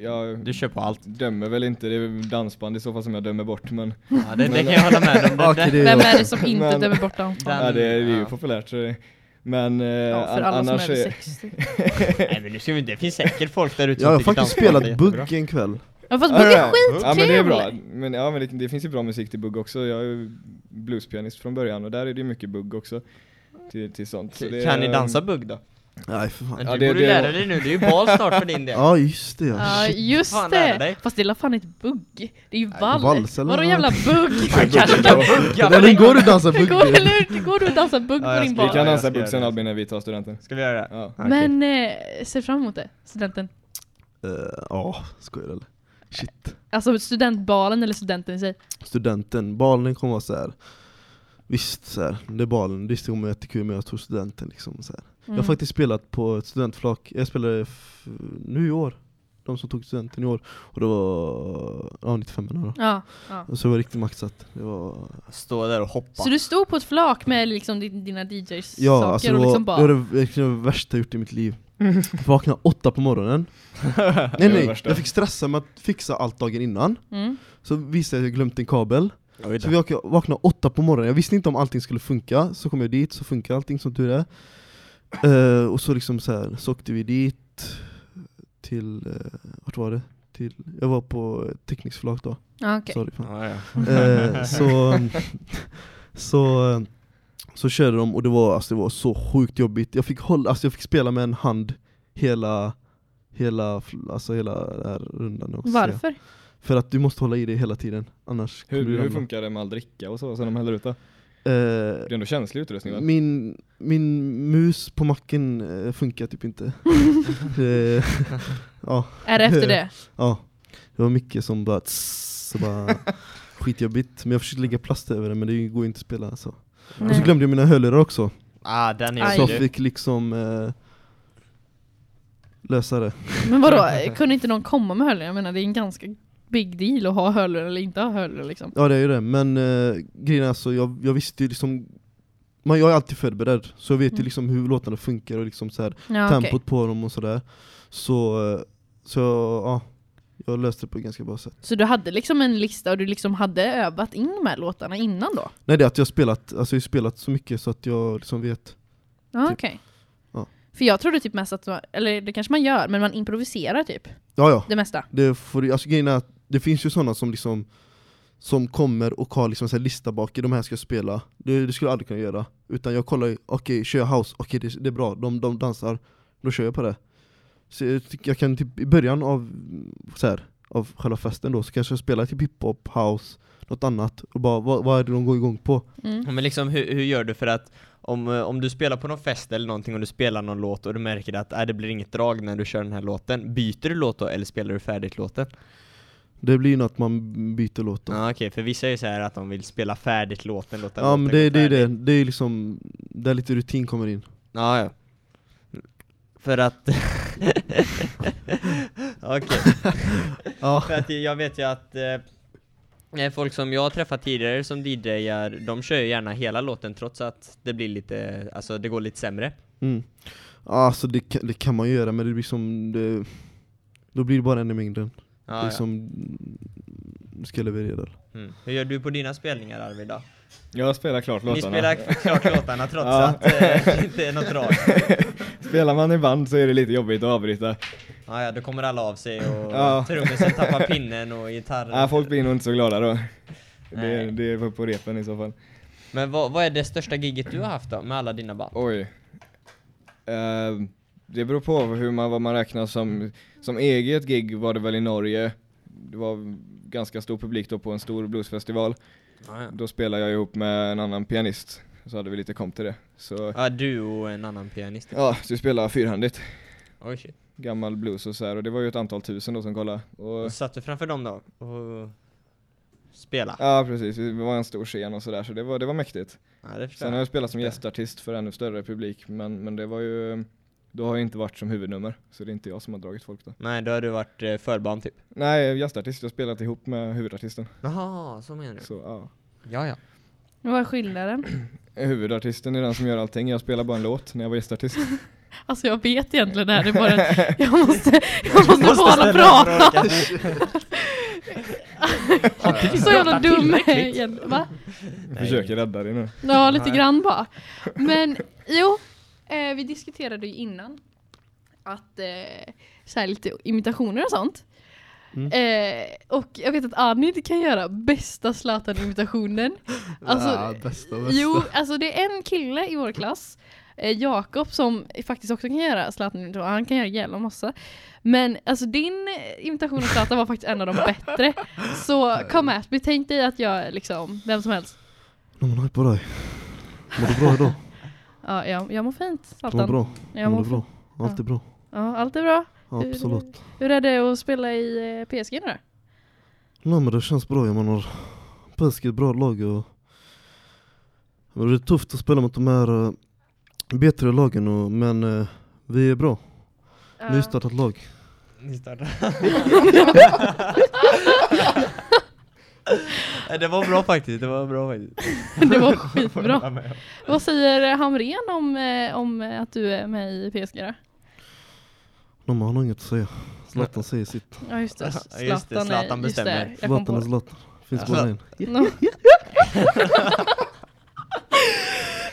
Jag Du kör på allt. dömer väl inte, det är dansband i så fall som jag dömer bort men Ja, det, det kan jag hålla med om. Vem är det som inte Men- dömer bort? Den- ja, det, är- det är ju ja. populärt så det, men eh, Ja, för an- alla som är annars över är, 60. Nej men nu ska vi inte, det finns säkert folk där ute Jag har faktiskt spelat bugg en kväll. Ja fast bugg är ja. skitkul! Ja men det är bra, men, ja, men det, det finns ju bra musik till bugg också, jag är ju bluespianist från början och där är det ju mycket bugg också till, till sånt. Så det, Kan ni dansa bugg då? Nej för fan. Men Ja, du det- borde det- lära dig nu, det är ju bal snart för din del. Ja just det ja. Ja Shit. just Fan, det! Fast det är fan inte bugg, det är ju vals. vals, eller? Vadå jävla bugg? Man kanske kan bugga. Eller går du dansa bugg? går, eller går du och dansar bugg Ja, på din ska- Vi bal? kan Ja, dansa bugg sen. Albin när vi tar studenten. Ska vi göra det? Ja. Men eh, se fram emot det, studenten. Eh, Ja, skojar du eller? Shit. Alltså studentbalen eller studenten i sig. Studenten, balen kommer vara så här. Visst, så här, det är balen, det kommer vara jättekul men jag tror studenten liksom så här. Jag har Mm. faktiskt spelat på ett studentflak, jag spelade nu i år. De som tog studenten i år, och det var ja, 95 då Ja, ja. Och så var det riktigt maxat, det var Stå där och hoppa. Så du stod på ett flak med liksom din- dina DJs Ja, saker alltså det och liksom det var bara... det verkligen det värsta jag gjort i mitt liv. Vaknade åtta på morgonen. Nej Det det nej, jag fick stressa med att fixa allt dagen innan. Mm. Så visade jag att jag glömt en kabel. Så vi vak- vaknade åtta på morgonen, jag visste inte om allting skulle funka. Så kom jag dit, så funkar allting som tur är Eh, Och så liksom så här, så åkte vi dit Till, uh, vart var det? Till, jag var på tekniskt förlag då, Ja, okej. sorry fan. Ja. Eh, så, så, så körde de och det var, alltså, det var så sjukt jobbigt. Jag fick, hålla, alltså, jag fick spela med en hand hela, hela, alltså, hela den här rundan. också. Varför? För att du måste hålla i det hela tiden, annars Hur, hur funkar det med all dricka och så som de häller ut då? Eh, Det är ändå känslig utrustning va? min, min mus på macken eh, funkar typ inte. det, ja, Är det efter det? ja, det var mycket som bara, tss, så bara skitjobbigt. Men jag försökte lägga plast över det men det går ju inte att spela så. Och så Nej. glömde jag mina hörlurar också. Ah, den är. Så jag fick liksom eh, lösa det. Men vadå, kunde inte någon komma med hörlurar? Jag menar det är en ganska big deal att ha hörlurar eller inte ha hörlurar liksom. Ja det är ju det, men eh, grejen är alltså, jag, jag visste ju liksom man, Jag är alltid förberedd, så jag vet ju Mm. liksom hur låtarna funkar och liksom så här, Ja, tempot okej. på dem och sådär. Så, eh, så ja, jag löste det på ett ganska bra sätt. Så du hade liksom en lista och du liksom hade övat in de här låtarna innan då? Nej det är att jag har spelat, alltså jag har spelat så mycket så att jag liksom vet. Ja, Typ. Ja. För jag trodde typ mest att, eller det kanske man gör, men man improviserar typ Ja ja, det mesta. det, får, alltså grejen är att det finns ju sådana som liksom som kommer och har liksom här lista bak, de här ska jag spela. Det, det skulle jag aldrig kunna göra. Utan jag kollar, ju, okej kör jag house, okej det, det är bra, de, de dansar, då kör jag på det. Så jag, jag kan typ i början av, så här, av själva festen då, så kanske jag spelar typ hiphop, house, något annat, och bara vad, vad är det de går igång på? Mm. Men liksom hur, hur gör du för att om, om du spelar på någon fest eller någonting och du spelar någon låt och du märker att äh, det blir inget drag när du kör den här låten, byter du låt då eller spelar du färdigt låten? Det blir ju något man byter låt då. Ja okej, för vissa är ju så här att de vill spela färdigt låten, låta Ja låten men det, det är det, det är liksom, där lite rutin kommer in. Ja, ja. För att... Okej, Ja. för att jag vet ju att... Eh, folk som jag har träffat tidigare som DJar, de kör ju gärna hela låten trots att det blir lite, alltså det går lite sämre. Mm. Alltså det, det kan man ju göra men det blir som, det, då blir det bara en i mängden. Ja, det ja. som, ska leverera. Mm. Hur gör du på dina spelningar Arvid då? Jag spelar klart Ni låtarna. spelar klart låtarna trots Ja. att eh, det inte är något drag? Spelar man i band så är det lite jobbigt att avbryta. Ja, ja, då kommer alla av sig och Ja. trummisen tappar pinnen och gitarren. Nej, folk blir nog inte så glada då. Det, Nej. det är på repen i så fall. Men vad, vad är det största gigget du har haft då, med alla dina band? Oj. Eh, det beror på hur man, vad man räknar som, som eget gig var det väl i Norge. Det var ganska stor publik då på en stor bluesfestival. Ja, ja. Då spelade jag ihop med en annan pianist. Så hade vi lite komp till det. Så ja, du och en annan pianist. ja, så vi spelade fyrhändigt. Oj shit. Gammal blues och så här. Och det var ju ett antal tusen då som kollade. Och, Och satt du framför dem då och spela? ja precis, det var en stor scen och sådär. Så det var, det var mäktigt. Ja, Sen har jag. jag spelat som gästartist för ännu större publik. Men, men det var ju, då har jag inte varit som huvudnummer. Så det är inte jag som har dragit folk då. Nej, då har du varit eh, förband typ. Nej, gästartist. Jag har spelat ihop med huvudartisten. Jaha, så menar du? Så ja. Ja, ja. Vad är skillnaden? Huvudartisten är den som gör allting. Jag spelar bara en låt när jag var gästartist. Alltså jag vet egentligen det här, det är bara att jag måste, jag måste få alla prata. Så jävla dum egentligen, va? Jag försöker rädda dig nu. Ja, lite Nej. grann bara. Men jo, eh, vi diskuterade ju innan att eh, så här lite imitationer och sånt. Mm. Eh, och jag vet att Anid kan göra bästa Zlatan-imitationen. Alltså, ah, bästa, bästa. Jo, alltså det är en kille i vår klass, eh, Jakob, som faktiskt också kan göra Zlatan-imitationer. Han kan göra jävla massa. Men alltså din imitation av Zlatan var faktiskt en av de bättre. Så kom at me, tänk dig att jag liksom, vem som helst. Men hej på dig. Mår du bra idag? Ja, jag, jag mår fint, du bra? Jag Mår bra? Allt är bra? Ja, allt är bra. Hur- Absolut. Hur är det att spela i eh, PSG nu då? Nej men det känns bra, jag menar PSG är ett bra lag och men det är tufft att spela mot de här eh, bättre lagen och, men eh, vi är bra. Nystartat lag. Nej, det var bra faktiskt, det var bra faktiskt. det var skitbra. Vad säger Hamren om, eh, om eh, att du är med i PSG då? De har nog inget att säga. Zlatan säger sitt. Ja just det, Ja, just det, Zlatan, är- Zlatan just det, bestämmer. Zlatan är Zlatan. Finns Ja. bara en.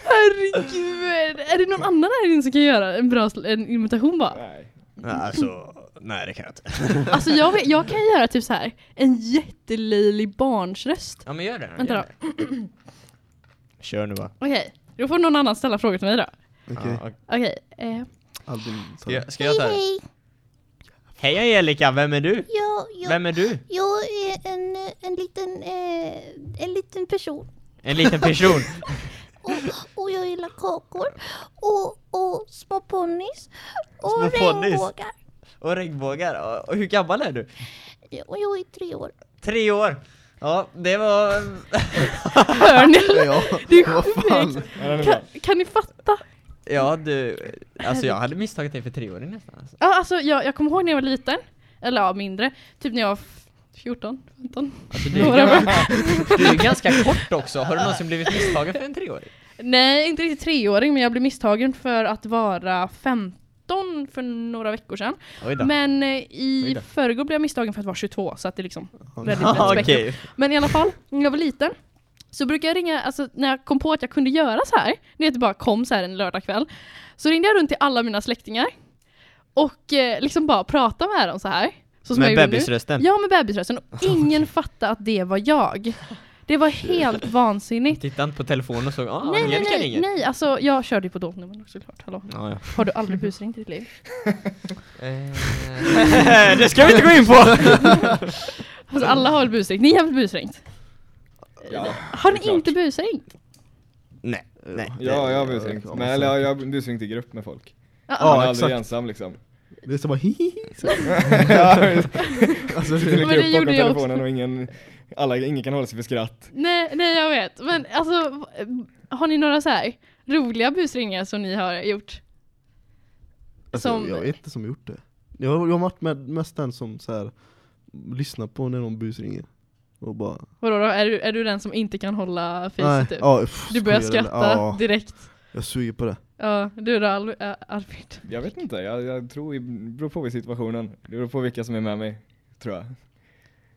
Herregud, är det någon annan här inne som kan göra en bra en imitation bara? Nej. Alltså, nej det kan jag inte. Alltså jag, vet, jag kan göra typ så här en jättelöjlig barnsröst. Ja men gör det. Vänta gör det. Kör nu bara. Okej, då får någon annan ställa frågor till mig då. Okej. Ja, Okej, eh, ska, jag, ska jag ta det? hej. Hej Angelica, vem är du? Jag, jag, Vem är du? jag är en, en, liten, eh, en liten person. En liten person. Och, och jag gillar kakor. Och, och små ponnys. Och Små regnbågar. Och regnbågar. Och- Och hur gammal är du? Och jag är tre år. Tre år. Ja, det var... hör ni? Ja, Det är sjukt. Kan, kan ni fatta? Ja du, alltså jag hade misstagit dig för treåring nästan. Alltså. Ja, alltså jag, jag kommer ihåg när jag var liten, eller ja, mindre, typ när jag var f- 14, 15. Alltså, du, är ganska, du är ganska kort också. Har du någonsin blivit misstagen för en treåring? Nej, inte riktigt treåring, men jag blev misstagen för att vara 15 för några veckor sedan. Men eh, i förrgår blev jag misstagen för att vara 22, så att det är liksom väldigt Ja, brett spektrum. okej. Men i alla fall, när jag var liten så brukar jag ringa, alltså när jag kom på att jag kunde göra så här, när jag bara kom så här en lördagkväll, så ringde jag runt till alla mina släktingar och eh, liksom bara pratade med dem så här. Så Med bebisrösten? Ja, med bebisrösten. Och ingen fattade att det var jag. Det var helt vansinnigt. Titta inte på telefonen och så, ah, Nej, nej, nej, ringer. nej, alltså jag körde ju på dolt nummer såklart, hallå. Ja, ja. Har du aldrig busringt i ditt liv? Eh, det ska vi inte gå in på! Alltså alla har väl busringt, ni har väl busringt? Ja, Har ni inte busringt? Nej, nej. Ja, jag har busringt. Men eller jag har busringt i grupp med folk. Ja, Man är aldrig exakt. ensam liksom. Det är som bara hihi. Alltså, Men det gjorde jag också. telefonen och ingen, alla, ingen kan hålla sig för skratt. Nej, nej jag vet. Men alltså, har ni några så här roliga busringar som ni har gjort? alltså, som- Jag vet inte som gjort det. Jag, har- jag har varit med mest den som så här lyssnar på när någon busringer. Och bara, Vadå då? Är du, är du den som inte kan hålla nej, facet typ? ja, pff, Du börjar skratta Ja, direkt. jag suger på det. Ja, du då Al- Arvid? Jag vet inte, jag, jag tror det beror på i situationen. Det beror på vilka som är med mig, tror jag.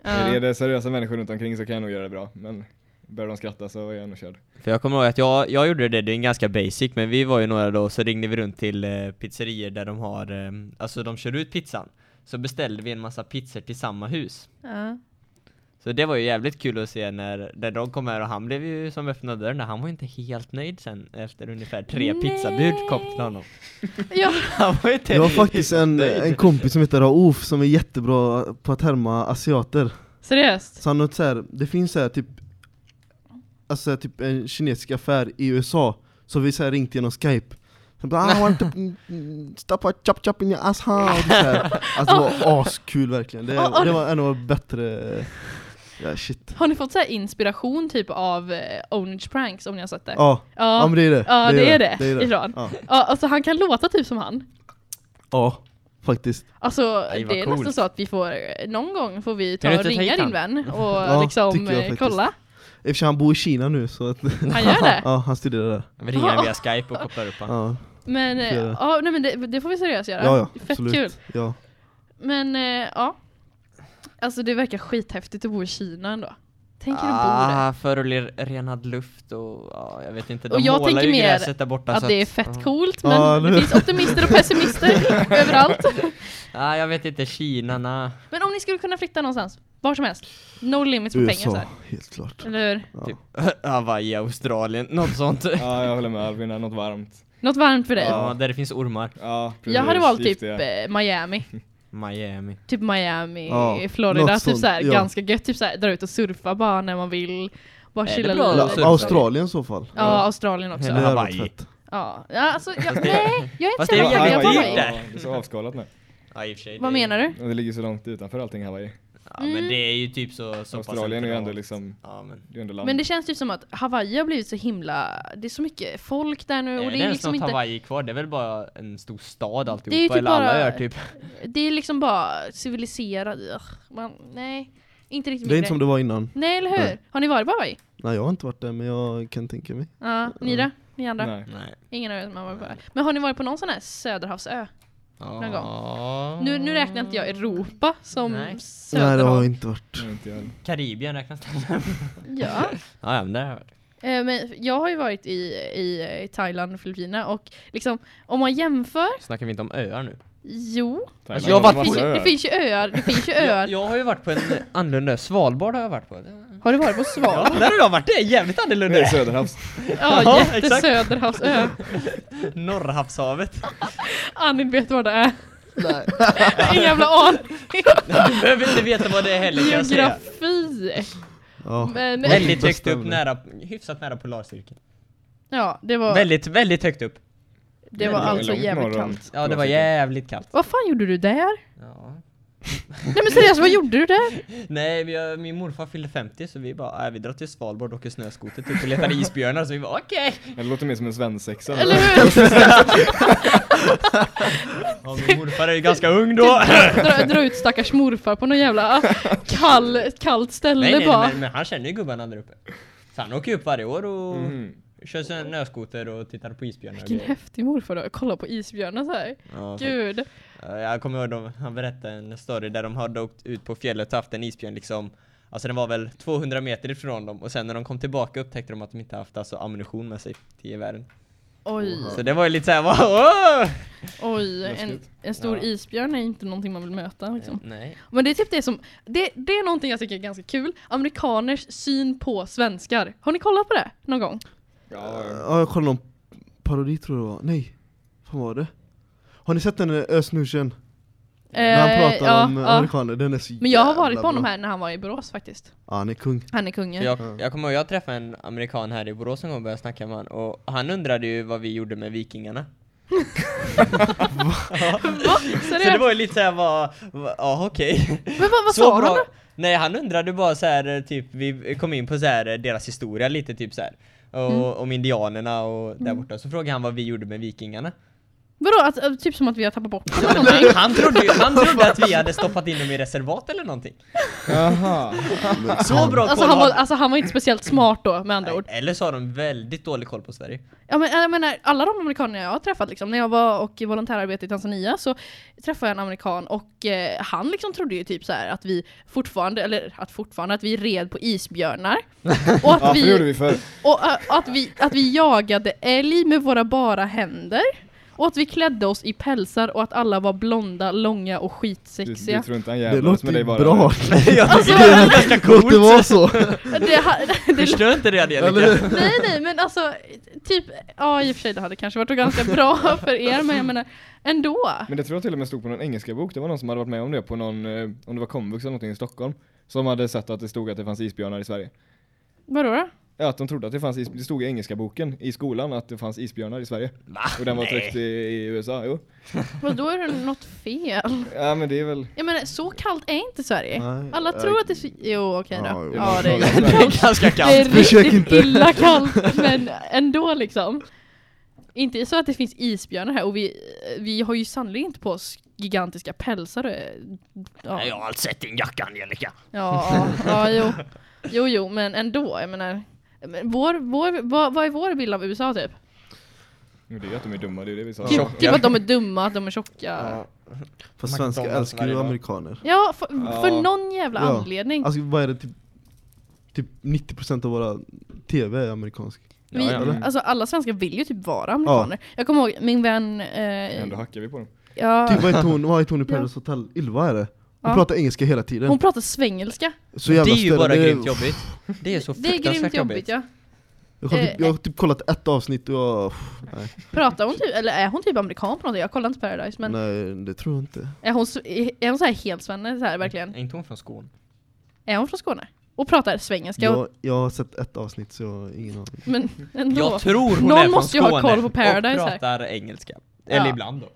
Är det seriösa människor runt omkring så kan jag nog göra det bra, men börjar de skratta så är jag nog körd. För jag kommer ihåg att jag, jag gjorde det, det är ganska basic, men vi var ju några då, så ringde vi runt till eh, pizzerier där de har, eh, alltså de kör ut pizzan. Så beställde vi en massa pizzor till samma hus. Ja. Så det var ju jävligt kul att se när, när de kom här och han blev ju som öppnade dörren, han var ju inte helt nöjd sen efter ungefär tre Nej. pizzabud kom till honom. ja. Han var inte Jag har faktiskt en, nöjd. en kompis som heter Raouf som är jättebra på att härma asiater. Seriöst? Så han har så här, det finns så här typ Alltså typ en kinesisk affär i USA Så vi så här ringt genom skype Han bara I want to stop a chop chop in your ass ha?" Och så här. Alltså det var askul verkligen, det, det var en av de bättre Ja shit Har ni fått så här inspiration typ av eh, Ownage Pranks om ni har sett det? Ja, ja Ja, men det är det ja det, är det, det, är det. Ja. Ja, alltså han kan låta typ som han. ja, faktiskt Alltså Aj, det är coolt. nästan så att vi får, någon gång får vi ta och ringa din vän och Ja, liksom jag eh, kolla. Sig han bor i Kina nu så att Han gör det? Ja, han studerar där Vi ringer via skype och kopplar upp honom. Ja, Men, eh, ja, nej, men det, det får vi seriöst göra. ja, ja Fett absolut kul. Ja. Men eh, ja, alltså det verkar skithäftigt att bo i Kina ändå. Tänker du bo där? Ah, förorenad luft och ja, jag vet inte, de Och jag målar tänker ju mer gräset där borta Att så det är att- fett ja. coolt, Ja, men eller det finns optimister och pessimister överallt. Ah, jag vet inte, Kina, na. Men om ni skulle kunna flytta någonstans, var som helst. No limits på pengar så USA, här. helt klart Eller hur? ja. Typ Hawaii, Australien, något sånt. Ja, jag håller med Alvin, något varmt. Något varmt för dig? Ja, där det finns ormar. Ja, precis. Jag hade valt typ Giftiga. eh, Miami. Miami. Typ Miami, Ja, Florida, typ såhär ja. ganska gött, typ såhär dra ut och surfa bara när man vill. Bara Är chilla lite. Australien i så fall Ja, Australien också. Eller Hawaii. Ja, ja alltså, jag, nej, jag är inte så det är jävla taggad på Hawaii. Ja, det är så avskalat med. Ja, i och för sig, Vad det- menar du? Det ligger så långt utanför allting Hawaii. Ja, men Mm. det är ju typ så, så pass Australien är ju ändå liksom, Ja, men. det är ändå. Men det känns typ som att Hawaii har blivit så himla, det är så mycket folk där nu och är det det är liksom inte, Hawaii kvar? Det är väl bara en stor stad alltihopa, Det är ju typ eller alla bara- öar typ. det är liksom bara civiliserat, man, nej, inte riktigt Det är inte som det var innan Nej eller hur? Nej. Har ni varit på Hawaii? Nej jag har inte varit där men jag kan tänka mig Ja, ni då? Ni andra? Nej. Nej. Ingen av er som har varit på det. Men har ni varit på någon sån här söderhavsö? Någon Ja. Nu, nu räknar inte jag Europa som Nej. Nej det har söderhav. inte varit Nej, inte jag. Karibien räknas det? Ja. ja, ja, men där har jag varit. Eh, Men jag har ju varit i, i, i Thailand och Filippinerna och liksom om man jämför, Snackar vi inte om öar nu? jo. Thailand jag har varit Det finns, ju, öar. det finns ju öar, det finns ju Jag, öar. jag har ju varit på en annorlunda ö. Svalbard har jag varit på. Har du varit på Ja, Svalbard? där har jag varit. Det är jävligt annorlunda. Det är Söderhavs. Ja, Ja, jättesöderhavsö. Norrhavshavet. Annin vet vad det är. Ingen jävla aning. Du behöver inte veta vad det är heller kan jag säga. Geografi. Ja, Men Väldigt högt upp, nära, hyfsat nära polarcirkeln. ja, det var, Väldigt, väldigt högt upp. det var alltså jävligt kallt. Ja, det var jävligt kallt. Vad fan gjorde du där? Ja. Nej men seriöst, vad gjorde du där? Nej, vi har, min morfar fyllde 50 så vi bara, äh, vi drar till Svalbard och åker snöskoter typ och letar isbjörnar så vi bara okej. Det låter mer som en svensexa. Eller hur? Ja, min morfar är ju ganska ung då. dra, dra ut stackars morfar på någon jävla kall, kallt ställe nej, nej, bara. men, men han känner ju gubbarna där uppe. Så han åker ju upp varje år och Mhm. kör snöskoter och tittar på isbjörnar och Vilken grejer. häftig morfar du Kolla på isbjörnar så här. Ja, Gud. Ja, Jag kommer ihåg, de, han berättade en story där de hade åkt ut på fjället och haft en isbjörn liksom Alltså den var väl 200 meter ifrån dem och sen när de kom tillbaka upptäckte de att de inte haft alltså ammunition med sig till gevären. Oj, Så det var ju lite såhär, wow! oj. En, en stor Ja. isbjörn är inte någonting man vill möta liksom. Nej. Men det är typ det som, det, det är någonting jag tycker är ganska kul. Amerikaners syn på svenskar. Har ni kollat på det någon gång? Ja, ja jag kollade någon parodi tror jag det var, nej Vad var det? Har ni sett den eh, Ösnursen? När han Eh, pratar ja, om eh, ja. amerikaner, den är så Men jag har varit på honom här när han var i Borås faktiskt. Ja han är kung Han är kungen. Jag, Ja. jag kommer ihåg, jag träffade en amerikan här i Borås en gång och började snacka med han och han undrade ju vad vi gjorde med vikingarna. Va? Så det var ju lite såhär, vad- ja okej. Men vad, vad Så sa bra. han då? Nej han undrade bara så här typ, vi kom in på så här deras historia lite typ så här. Och Mm. om indianerna och där Mm. borta, så frågade han vad vi gjorde med vikingarna. Vadå? Att, att, typ som att vi har tappat bort dem eller någonting? Han trodde, han trodde att vi hade stoppat in dem i reservat eller någonting. Jaha. Så bra Alltså koll han, var, alltså han var inte speciellt smart då med andra ord. Nej, Eller så har de väldigt dålig koll på Sverige. Ja, men, jag menar, alla de amerikaner jag har träffat, liksom, när jag var och volontärarbetade i Tanzania så träffade jag en amerikan och eh, han liksom trodde ju typ så här att vi fortfarande, eller att fortfarande, att vi red på isbjörnar. Och att, Ja, för det gjorde vi, vi förr. och, eh, att, vi, att vi jagade älg med våra bara händer. Och att vi klädde oss i pälsar och att alla var blonda, långa och Du, skitsexiga. du tror inte han Det jävlas med dig bara? bra. Jag tycker Alltså- det är ganska Låt det coolt. så. Det, det, Förstör inte det Angelica? Nej nej men alltså, typ, ja i och för sig det hade kanske varit ganska bra för er men jag menar ändå. Men det tror jag till och med stod på någon engelska bok. Det var någon som hade varit med om det på någon, eh, om det var komvux eller någonting i Stockholm. Som hade sett att det stod att det fanns isbjörnar i Sverige. Vadå då? Ja, att de trodde att det fanns is, det stod i engelska boken i skolan att det fanns isbjörnar i Sverige. Och den var tryckt i, i USA, jo. Men då är det något fel. Ja men det är väl... Jag menar så kallt är inte Sverige. Nej, Alla jag- tror att det är så... Jo okej Ja, då. jo. Ja det är Det Det är ganska Det är kallt. Riktigt inte. illa kallt men ändå liksom. Inte så att det finns isbjörnar här och vi, vi har ju sannolikt inte på oss gigantiska pälsar. Ja, Jag har allt sett din jacka Angelica. ja, ja jo. Jo jo men ändå, jag menar. Men Vår, vår, vad, vad är vår bild av USA typ? Jo, det är att de är dumma, det är det vi sa. Typ, typ att de är dumma, att de är tjocka. Ja. Fast svenskar älskar ju amerikaner. Ja, för, Ja. för någon jävla Ja. anledning. Alltså vad är det? Typ, typ 90% av våra TV är amerikansk. Vi, Ja, ja. Alltså alla svenskar vill ju typ vara amerikaner. Jag kommer ihåg min vän... Eh, Ändå hackar vi på dem. ja, Typ vad heter hon, vad heter hon i Ja. Paradise Hotel? Ylva är det? Hon Ja. pratar engelska hela tiden. hon pratar svengelska. så Det jävla är ju bara störande. grymt jobbigt. Det är så Det är fruktansvärt grymt jobbigt ja. Jag har, typ, Eh, jag har typ kollat ett avsnitt och jag, nej, Pratar hon typ, eller är hon typ amerikan på något? Jag kollar inte Paradise men nej det tror jag inte. är hon, så- är hon så här helt svenne så här verkligen? Är inte hon från Skåne? Är hon från Skåne? Och pratar svengelska? Jag, jag har sett ett avsnitt så jag har ingen aning. men ändå. Jag tror hon Någon är från måste ju ha koll på Paradise och här. pratar engelska. Eller Ja. ibland då.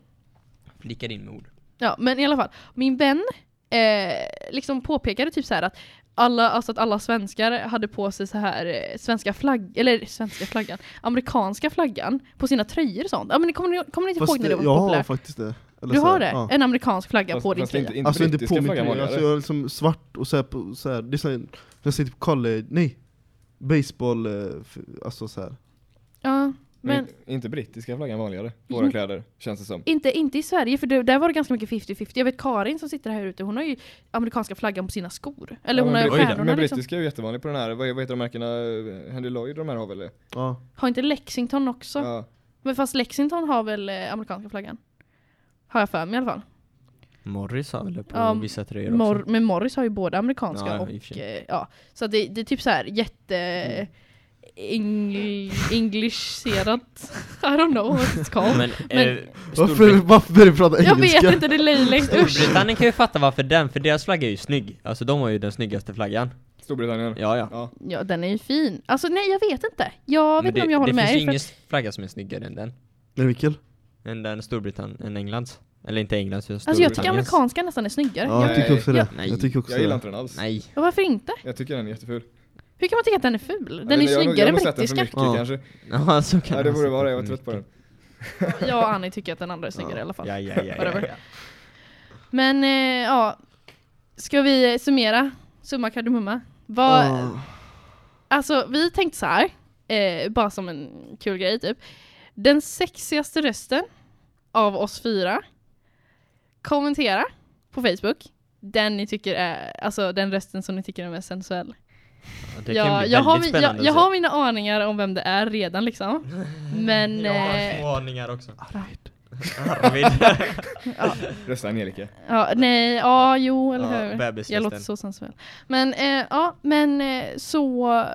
Flikar in med ord. Ja, men i alla fall. Min vän eh, liksom påpekade typ så här att alla, alltså att alla svenskar hade på sig så här eh, svenska flagg, eller svenska flaggan, amerikanska flaggan på sina tröjor och sånt. Ja men kommer ni, kommer ni inte Fast ihåg när det det- var jag har populärt? faktiskt det. Eller Du så har det? ja. En amerikansk flagga Fast, på din tröja? inte, inte Alltså inte på min tröja, alltså jag har liksom svart och så här, på, så här, det är så här, jag säger typ college, nej, baseball, eh, alltså så här. Ja, Men men inte, brittiska flaggan vanligare? Våra Mm. kläder, känns det som. inte, inte i Sverige, för det, där var det ganska mycket 50-50. Jag vet Karin som sitter här ute, hon har ju amerikanska flaggan på sina skor. Eller Ja, hon men har stjärnorna Men liksom. brittiska är ju jättevanligt på den här, vad, vad heter de märkena? Henry Lloyd de här har väl det? Ja. Har inte Lexington också? Ja. Men fast Lexington har väl eh, amerikanska flaggan? Har jag för mig i alla fall. Morris har väl det på Ja, vissa tröjor också. Mor men Morris har ju både amerikanska Ja, och eh, ja. Så det, det är typ så här jätte eng englischerat. I don't know what it's called. Men, Men- eh, Varför, varför börjar du prata jag engelska? vet inte, det är löjligt. Usch. Storbritannien kan ju fatta varför den, för deras flagga är ju snygg. Alltså de har ju den snyggaste flaggan. Storbritannien. Ja, ja. Ja. Ja, den är ju fin. Alltså nej, jag vet inte. Jag vet inte det, om jag håller det med finns er. ju ingen att- flagga som är snyggare än den. Men vilken? Än den Storbritannien, än Englands. Eller inte Englands, utan Alltså jag tycker amerikanska nästan är snyggare. Ja, jag Jag, tycker också det. Nej. Jag tycker också Jag gillar det. inte den alls. Nej. och varför inte? Jag tycker den är jätteful. Hur kan man tycka att den är ful? Den är nog- snyggare än Jag har nog sett den för brittiska. mycket Ja. kanske. Ja, så kan det borde vara det, jag var trött på den. Jag och Annie tycker att den andra är snyggare i alla fall. Ja, ja, ja, ja. Men eh, ja, ska vi summera? Summa kardemumma. Vad, Ah. Alltså vi tänkte så här, eh, bara som en kul grej typ. Den sexigaste rösten av oss fyra, kommentera på Facebook. Den ni tycker är, alltså den rösten som ni tycker är mest sensuell. Ja, Det Jag, jag, har, min- jag, jag har mina aningar om vem det är redan liksom. Men, Jag har eh, små aningar också. Arvid. Arvid. ja, Rösta Angelica. ja, nej, ja, jo, eller Ja, hur? Jag bebisrösten. låter så sensuell. Men eh, ja, men eh, så eh,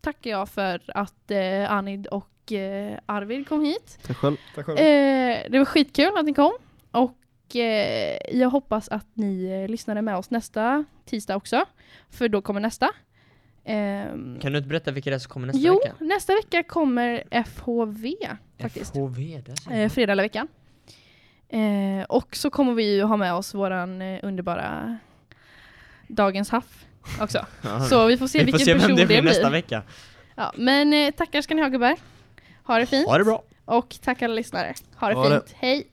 tackar jag för att eh, Anid och eh, Arvid kom hit. Tack själv. Tack själv. Eh, det var skitkul att ni kom och jag hoppas att ni lyssnade med oss nästa tisdag också. För då kommer nästa. Ehm, Kan du inte berätta vilka det är som kommer nästa jo, vecka? nästa vecka kommer FHV faktiskt. FHV, det. Eh, fredag eller veckan. Eh, och så kommer vi ju ha med oss våran eh, underbara Dagens Haff också. Ja. Så vi får se Vi vilken får se person det blir nästa vecka. Ja, men eh, tackar ska ni ha gubbar. Ha det fint. Ha det bra. Och tack alla lyssnare. Ha det Ha det. fint. Hej!